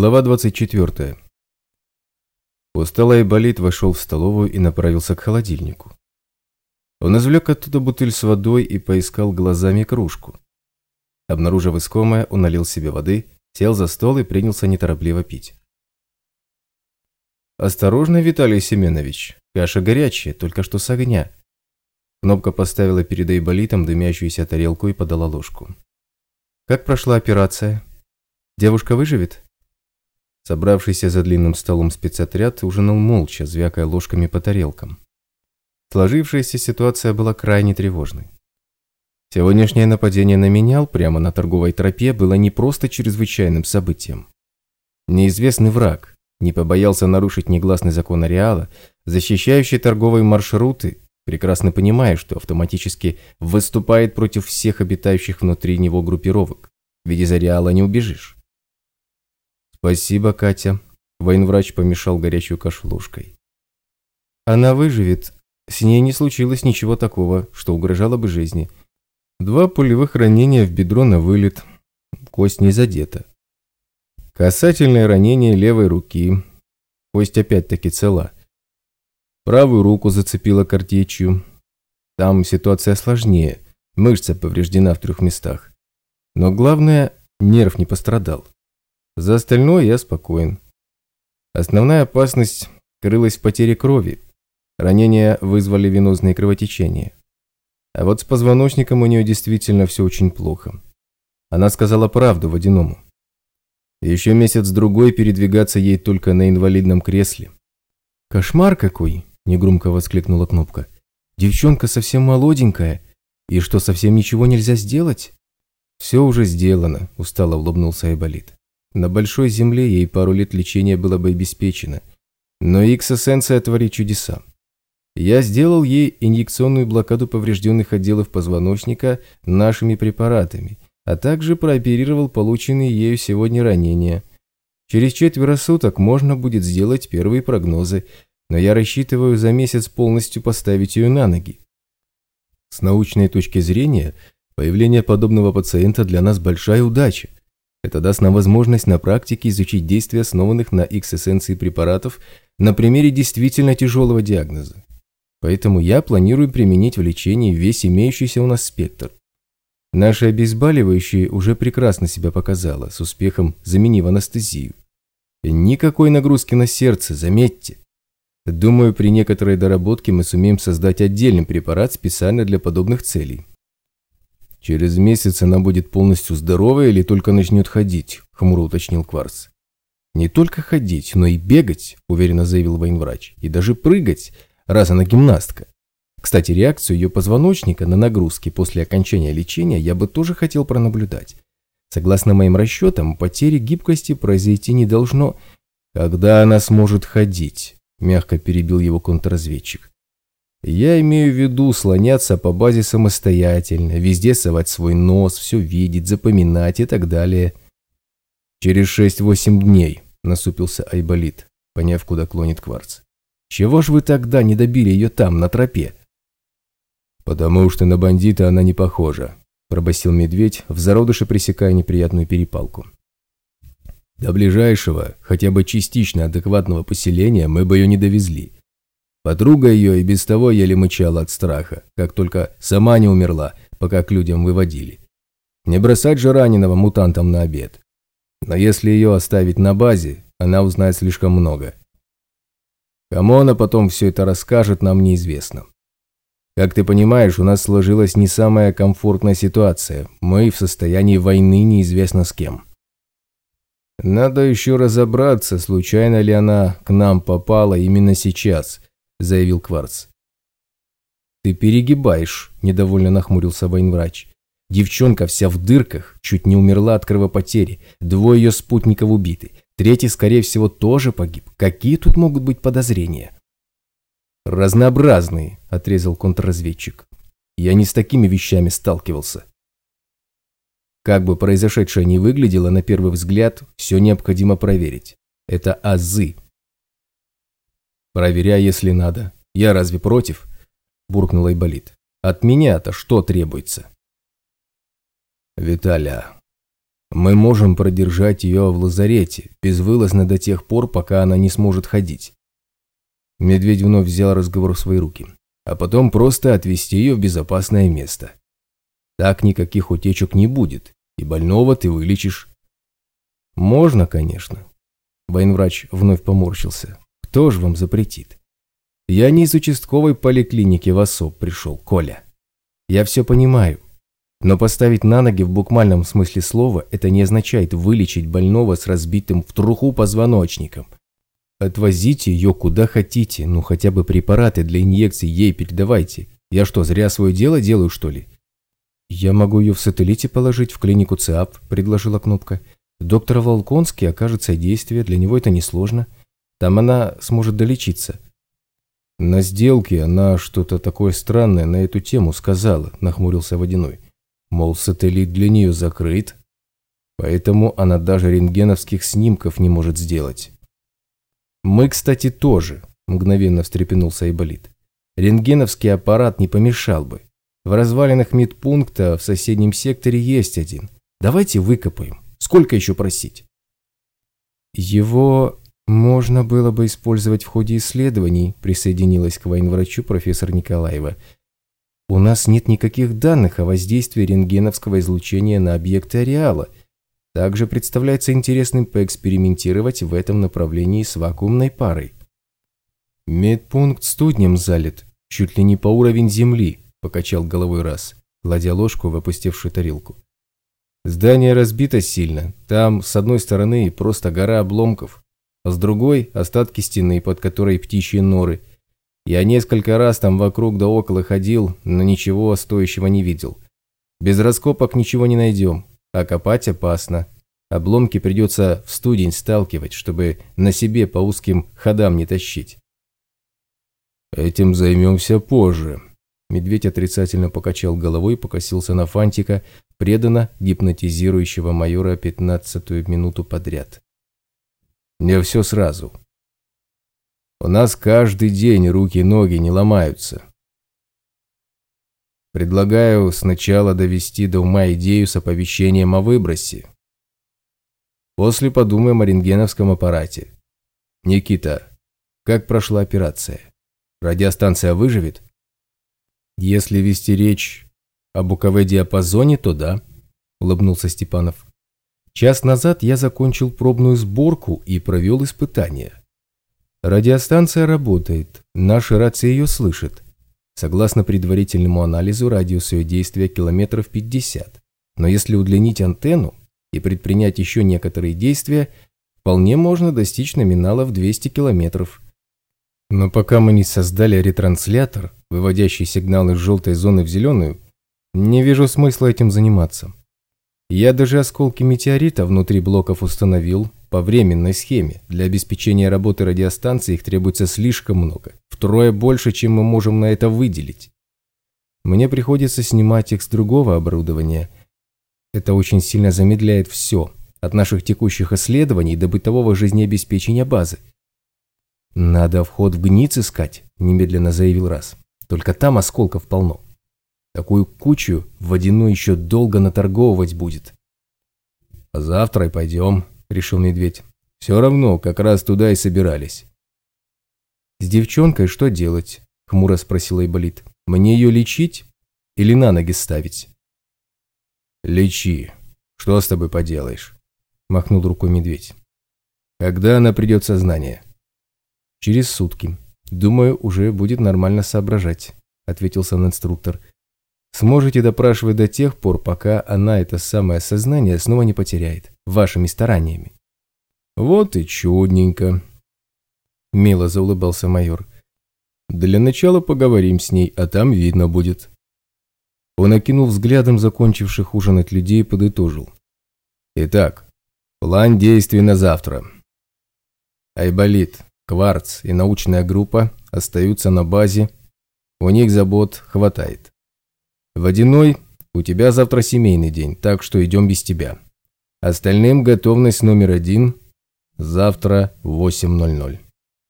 Глава 24. Усталый болит вошел в столовую и направился к холодильнику. Он извлек оттуда бутыль с водой и поискал глазами кружку. Обнаружив искомое, он налил себе воды, сел за стол и принялся неторопливо пить. «Осторожно, Виталий Семенович, каша горячая, только что с огня». Кнопка поставила перед Айболитом дымящуюся тарелку и подала ложку. «Как прошла операция? Девушка выживет?» Собравшийся за длинным столом спецотряд ужинал молча, звякая ложками по тарелкам. Сложившаяся ситуация была крайне тревожной. Сегодняшнее нападение на менял прямо на торговой тропе было не просто чрезвычайным событием. Неизвестный враг не побоялся нарушить негласный закон ареала, защищающий торговые маршруты, прекрасно понимая, что автоматически выступает против всех обитающих внутри него группировок, ведь из ареала не убежишь. «Спасибо, Катя». Военврач помешал горячую кашу ложкой. «Она выживет. С ней не случилось ничего такого, что угрожало бы жизни. Два пулевых ранения в бедро на вылет. Кость не задета. Касательное ранение левой руки. Кость опять-таки цела. Правую руку зацепила картечью. Там ситуация сложнее. Мышца повреждена в трех местах. Но главное, нерв не пострадал. За остальное я спокоен. Основная опасность крылась в потере крови. Ранения вызвали венозные кровотечения. А вот с позвоночником у нее действительно все очень плохо. Она сказала правду водяному. Еще месяц-другой передвигаться ей только на инвалидном кресле. «Кошмар какой!» – негромко воскликнула Кнопка. «Девчонка совсем молоденькая. И что, совсем ничего нельзя сделать?» «Все уже сделано», – устало улыбнулся Айболит. На большой земле ей пару лет лечения было бы обеспечено. Но X-эссенция творит чудеса. Я сделал ей инъекционную блокаду поврежденных отделов позвоночника нашими препаратами, а также прооперировал полученные ею сегодня ранения. Через четверо суток можно будет сделать первые прогнозы, но я рассчитываю за месяц полностью поставить ее на ноги. С научной точки зрения, появление подобного пациента для нас большая удача. Это даст нам возможность на практике изучить действия основанных на X-эссенции препаратов на примере действительно тяжелого диагноза. Поэтому я планирую применить в лечении весь имеющийся у нас спектр. Наше обезболивающее уже прекрасно себя показало, с успехом заменив анестезию. Никакой нагрузки на сердце, заметьте. Думаю, при некоторой доработке мы сумеем создать отдельный препарат специально для подобных целей. «Через месяц она будет полностью здоровая или только начнет ходить?» – хмуро уточнил Кварц. «Не только ходить, но и бегать», – уверенно заявил военврач. «И даже прыгать, раз она гимнастка. Кстати, реакцию ее позвоночника на нагрузки после окончания лечения я бы тоже хотел пронаблюдать. Согласно моим расчетам, потери гибкости произойти не должно. Когда она сможет ходить?» – мягко перебил его контрразведчик. Я имею в виду слоняться по базе самостоятельно, везде совать свой нос, все видеть, запоминать и так далее. Через шесть-восемь дней, насупился Айболит, поняв, куда клонит кварц. Чего ж вы тогда не добили ее там, на тропе? Потому что на бандита она не похожа, пробасил медведь, в зародыше пресекая неприятную перепалку. До ближайшего, хотя бы частично адекватного поселения мы бы ее не довезли. Подруга ее и без того еле мычала от страха, как только сама не умерла, пока к людям выводили. Не бросать же раненого мутантам на обед. Но если ее оставить на базе, она узнает слишком много. Кому она потом все это расскажет, нам неизвестно. Как ты понимаешь, у нас сложилась не самая комфортная ситуация. Мы в состоянии войны неизвестно с кем. Надо еще разобраться, случайно ли она к нам попала именно сейчас – заявил Кварц. «Ты перегибаешь», – недовольно нахмурился военврач. «Девчонка вся в дырках, чуть не умерла от кровопотери, двое ее спутников убиты, третий, скорее всего, тоже погиб. Какие тут могут быть подозрения?» «Разнообразные», – отрезал контрразведчик. «Я не с такими вещами сталкивался». Как бы произошедшее ни выглядело на первый взгляд, все необходимо проверить. Это азы, «Проверяй, если надо. Я разве против?» – буркнул Айболит. «От меня-то что требуется?» «Виталя, Мы можем продержать ее в лазарете, безвылазно до тех пор, пока она не сможет ходить. Медведь вновь взял разговор в свои руки. А потом просто отвезти ее в безопасное место. Так никаких утечек не будет, и больного ты вылечишь. Можно, конечно. Военврач вновь поморщился. Кто же вам запретит? Я не из участковой поликлиники в особ пришел, Коля. Я все понимаю. Но поставить на ноги в буквальном смысле слова это не означает вылечить больного с разбитым в труху позвоночником. Отвозите ее куда хотите, ну хотя бы препараты для инъекций ей передавайте. Я что, зря свое дело делаю, что ли? Я могу ее в сателлите положить в клинику ЦИАП, предложила Кнопка. Доктор Волконский окажет содействие, для него это несложно. Там она сможет долечиться. На сделке она что-то такое странное на эту тему сказала, нахмурился Водяной. Мол, сателлит для нее закрыт, поэтому она даже рентгеновских снимков не может сделать. «Мы, кстати, тоже», – мгновенно встрепенулся Айболит. «Рентгеновский аппарат не помешал бы. В развалинах медпункта в соседнем секторе есть один. Давайте выкопаем. Сколько еще просить?» «Его можно было бы использовать в ходе исследований», – присоединилась к военврачу профессор Николаева. «У нас нет никаких данных о воздействии рентгеновского излучения на объекты ареала – также представляется интересным поэкспериментировать в этом направлении с вакуумной парой. Медпункт студнем залит, чуть ли не по уровень земли, покачал головой раз, кладя ложку в опустевшую тарелку. Здание разбито сильно, там с одной стороны просто гора обломков, а с другой остатки стены, под которой птичьи норы. Я несколько раз там вокруг да около ходил, но ничего стоящего не видел. Без раскопок ничего не найдем, а копать опасно. Обломки придется в студень сталкивать, чтобы на себе по узким ходам не тащить. Этим займемся позже. Медведь отрицательно покачал головой и покосился на Фантика, преданно гипнотизирующего майора пятнадцатую минуту подряд. Не все сразу. У нас каждый день руки-ноги не ломаются. Предлагаю сначала довести до ума идею с оповещением о выбросе. После подумаем о рентгеновском аппарате. Никита, как прошла операция? Радиостанция выживет? Если вести речь об УКВ-диапазоне, то да, улыбнулся Степанов. Час назад я закончил пробную сборку и провел испытания. Радиостанция работает, наши рации ее слышат. Согласно предварительному анализу, радиус ее действия километров 50. Но если удлинить антенну и предпринять еще некоторые действия, вполне можно достичь номинала в 200 километров. Но пока мы не создали ретранслятор, выводящий сигнал из желтой зоны в зеленую, не вижу смысла этим заниматься. Я даже осколки метеорита внутри блоков установил по временной схеме. Для обеспечения работы радиостанции их требуется слишком много втрое больше, чем мы можем на это выделить. Мне приходится снимать их с другого оборудования. Это очень сильно замедляет все, от наших текущих исследований до бытового жизнеобеспечения базы. «Надо вход в гниц искать», – немедленно заявил Раз. «Только там осколков полно. Такую кучу водяную еще долго наторговывать будет». «Завтра и пойдем», – решил Медведь. «Все равно, как раз туда и собирались». «С девчонкой что делать?» – хмуро спросил Айболит. «Мне ее лечить или на ноги ставить?» «Лечи. Что с тобой поделаешь?» – махнул рукой медведь. «Когда она придет в сознание?» «Через сутки. Думаю, уже будет нормально соображать», – ответил сам инструктор. «Сможете допрашивать до тех пор, пока она это самое сознание снова не потеряет, вашими стараниями». «Вот и чудненько», – мило заулыбался майор. «Для начала поговорим с ней, а там видно будет». Он окинул взглядом закончивших ужинать людей и подытожил. «Итак, план действий на завтра. Айболит, Кварц и научная группа остаются на базе, у них забот хватает. Водяной, у тебя завтра семейный день, так что идем без тебя. Остальным готовность номер один, завтра в 8.00.